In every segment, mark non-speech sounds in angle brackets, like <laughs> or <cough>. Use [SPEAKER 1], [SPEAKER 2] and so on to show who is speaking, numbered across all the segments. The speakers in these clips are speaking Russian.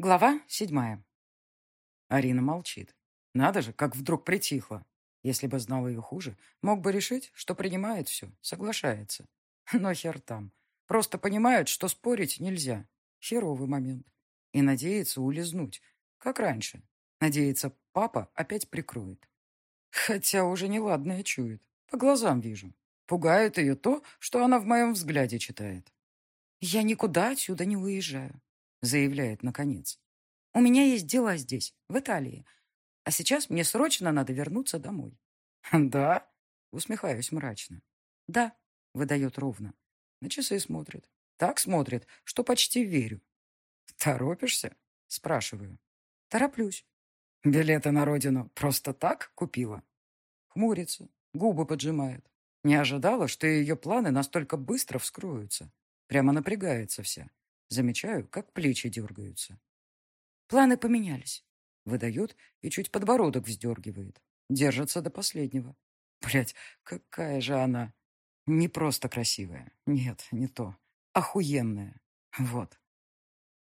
[SPEAKER 1] Глава седьмая. Арина молчит. Надо же, как вдруг притихла. Если бы знал ее хуже, мог бы решить, что принимает все, соглашается. <laughs> Но хер там. Просто понимает, что спорить нельзя. Херовый момент. И надеется улизнуть, как раньше. Надеется, папа опять прикроет. Хотя уже неладное чует. По глазам вижу. Пугает ее то, что она в моем взгляде читает. «Я никуда отсюда не уезжаю заявляет наконец. «У меня есть дела здесь, в Италии, а сейчас мне срочно надо вернуться домой». «Да?» — усмехаюсь мрачно. «Да», — выдает ровно. На часы смотрит. Так смотрит, что почти верю. «Торопишься?» — спрашиваю. «Тороплюсь». «Билеты на родину просто так купила?» Хмурится, губы поджимает. Не ожидала, что ее планы настолько быстро вскроются. Прямо напрягается вся. Замечаю, как плечи дергаются. Планы поменялись. Выдает и чуть подбородок вздергивает. Держится до последнего. Блять, какая же она. Не просто красивая. Нет, не то. Охуенная. Вот.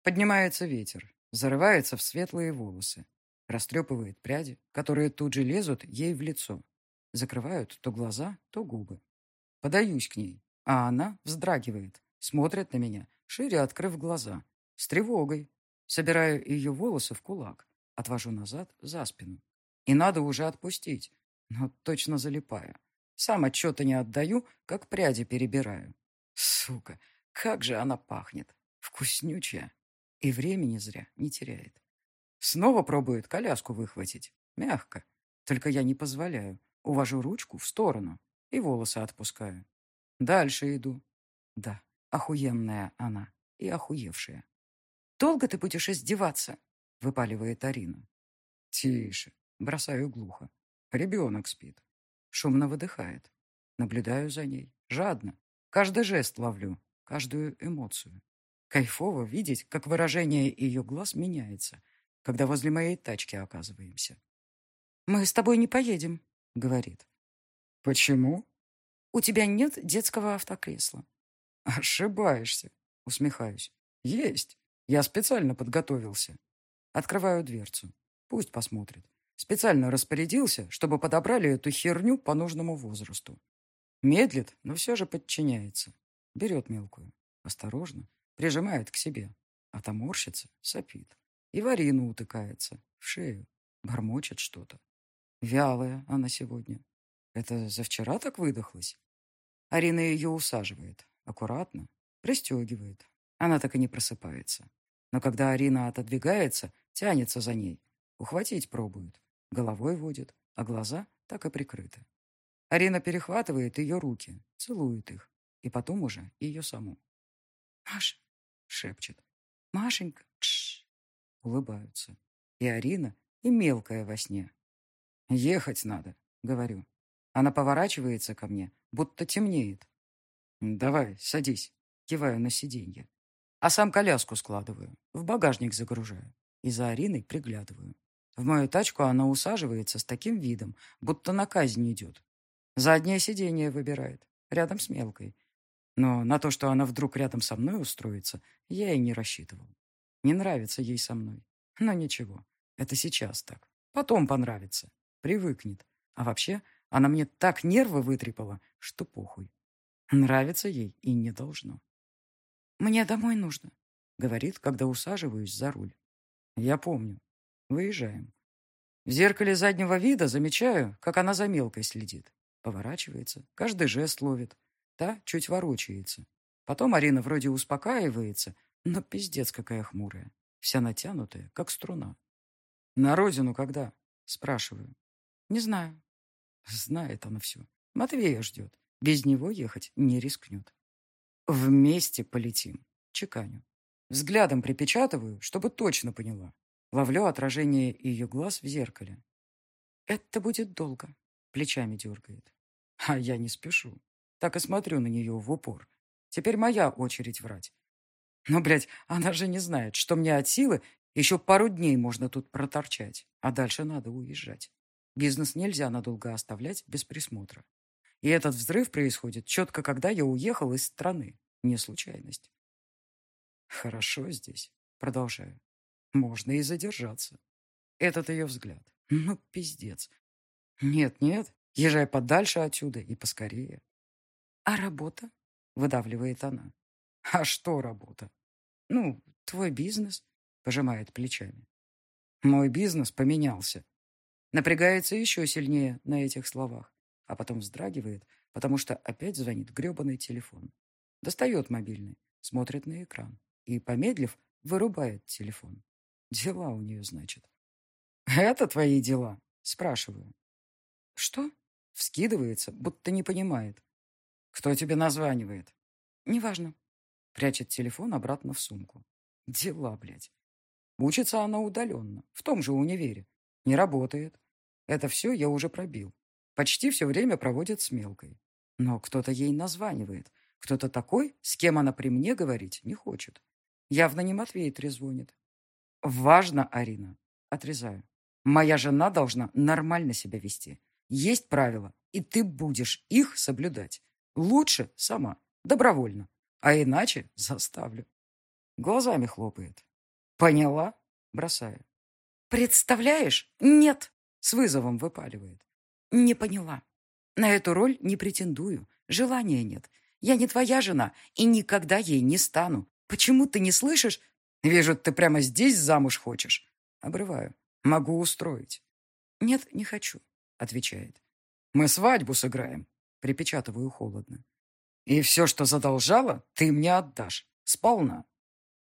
[SPEAKER 1] Поднимается ветер. Зарывается в светлые волосы. Растрепывает пряди, которые тут же лезут ей в лицо. Закрывают то глаза, то губы. Подаюсь к ней, а она вздрагивает, смотрит на меня шире открыв глаза, с тревогой. Собираю ее волосы в кулак, отвожу назад за спину. И надо уже отпустить, но точно залипаю. Сам отчета не отдаю, как пряди перебираю. Сука, как же она пахнет. Вкуснючая. И времени зря не теряет. Снова пробует коляску выхватить. Мягко. Только я не позволяю. Увожу ручку в сторону и волосы отпускаю. Дальше иду. Да, Охуенная она и охуевшая. «Долго ты будешь издеваться?» — выпаливает Арина. «Тише!» — бросаю глухо. Ребенок спит. Шумно выдыхает. Наблюдаю за ней. Жадно. Каждый жест ловлю. Каждую эмоцию. Кайфово видеть, как выражение ее глаз меняется, когда возле моей тачки оказываемся. «Мы с тобой не поедем», — говорит. «Почему?» «У тебя нет детского автокресла. «Ошибаешься», — усмехаюсь. «Есть. Я специально подготовился». Открываю дверцу. Пусть посмотрит. Специально распорядился, чтобы подобрали эту херню по нужному возрасту. Медлит, но все же подчиняется. Берет мелкую. Осторожно. Прижимает к себе. А там морщится, сопит. И в утыкается. В шею. Бормочет что-то. Вялая она сегодня. Это за вчера так выдохлась? Арина ее усаживает. Аккуратно. Пристегивает. Она так и не просыпается. Но когда Арина отодвигается, тянется за ней. Ухватить пробует. Головой водит, а глаза так и прикрыты. Арина перехватывает ее руки, целует их. И потом уже ее саму. «Маша!» — шепчет. «Машенька!» Улыбаются. И Арина, и мелкая во сне. «Ехать надо», — говорю. Она поворачивается ко мне, будто темнеет. «Давай, садись». Киваю на сиденье. А сам коляску складываю, в багажник загружаю. И за Ариной приглядываю. В мою тачку она усаживается с таким видом, будто на казнь идет. Заднее сиденье выбирает, рядом с мелкой. Но на то, что она вдруг рядом со мной устроится, я и не рассчитывал. Не нравится ей со мной. Но ничего, это сейчас так. Потом понравится. Привыкнет. А вообще, она мне так нервы вытрепала, что похуй. Нравится ей и не должно. «Мне домой нужно», — говорит, когда усаживаюсь за руль. Я помню. Выезжаем. В зеркале заднего вида замечаю, как она за мелкой следит. Поворачивается, каждый жест ловит. Та чуть ворочается. Потом Арина вроде успокаивается, но пиздец какая хмурая. Вся натянутая, как струна. «На родину когда?» — спрашиваю. «Не знаю». Знает она все. Матвея ждет. Без него ехать не рискнет. Вместе полетим. Чеканю. Взглядом припечатываю, чтобы точно поняла. Ловлю отражение ее глаз в зеркале. Это будет долго. Плечами дергает. А я не спешу. Так и смотрю на нее в упор. Теперь моя очередь врать. Но, блядь, она же не знает, что мне от силы еще пару дней можно тут проторчать, а дальше надо уезжать. Бизнес нельзя надолго оставлять без присмотра. И этот взрыв происходит четко, когда я уехал из страны. Не случайность. Хорошо здесь. Продолжаю. можно и задержаться. Этот ее взгляд. Ну, пиздец. Нет-нет, езжай подальше отсюда и поскорее. А работа? Выдавливает она. А что работа? Ну, твой бизнес, пожимает плечами. Мой бизнес поменялся. Напрягается еще сильнее на этих словах, а потом вздрагивает, потому что опять звонит гребаный телефон. Достает мобильный, смотрит на экран и, помедлив, вырубает телефон. Дела у нее, значит. «Это твои дела?» – спрашиваю. «Что?» – вскидывается, будто не понимает. «Кто тебе названивает?» «Неважно». Прячет телефон обратно в сумку. Дела, блядь. Учится она удаленно, в том же универе. Не работает. Это все я уже пробил. Почти все время проводит с мелкой. Но кто-то ей названивает. Кто-то такой, с кем она при мне говорить не хочет. Явно не Матвей трезвонит. Важно, Арина. Отрезаю. Моя жена должна нормально себя вести. Есть правила, и ты будешь их соблюдать. Лучше сама, добровольно. А иначе заставлю. Глазами хлопает. Поняла? Бросаю. Представляешь? Нет. С вызовом выпаливает. Не поняла. На эту роль не претендую. Желания нет. Я не твоя жена и никогда ей не стану. Почему ты не слышишь? Вижу, ты прямо здесь замуж хочешь. Обрываю. Могу устроить. Нет, не хочу, отвечает. Мы свадьбу сыграем. Припечатываю холодно. И все, что задолжала, ты мне отдашь. Сполна.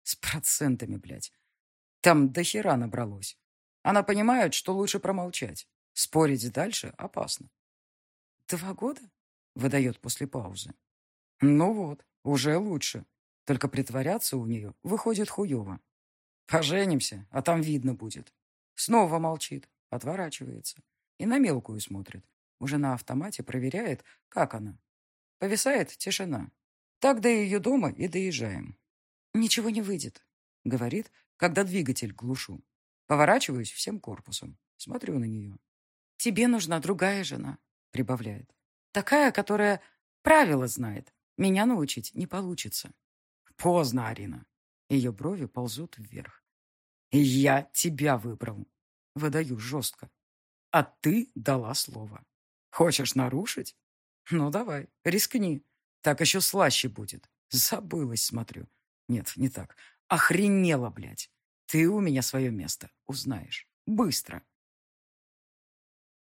[SPEAKER 1] С процентами, блядь. Там до хера набралось. Она понимает, что лучше промолчать. Спорить дальше опасно. «Два года?» — выдает после паузы. «Ну вот, уже лучше. Только притворяться у нее выходит хуево. Поженимся, а там видно будет». Снова молчит, отворачивается и на мелкую смотрит. Уже на автомате проверяет, как она. Повисает тишина. Так до ее дома и доезжаем. «Ничего не выйдет», — говорит, когда двигатель глушу. Поворачиваюсь всем корпусом. Смотрю на нее. «Тебе нужна другая жена», — прибавляет. «Такая, которая правила знает. Меня научить не получится». «Поздно, Арина». Ее брови ползут вверх. «Я тебя выбрал», — выдаю жестко. «А ты дала слово. Хочешь нарушить? Ну, давай, рискни. Так еще слаще будет. Забылась, смотрю. Нет, не так. Охренела, блядь. Ты у меня свое место узнаешь. Быстро.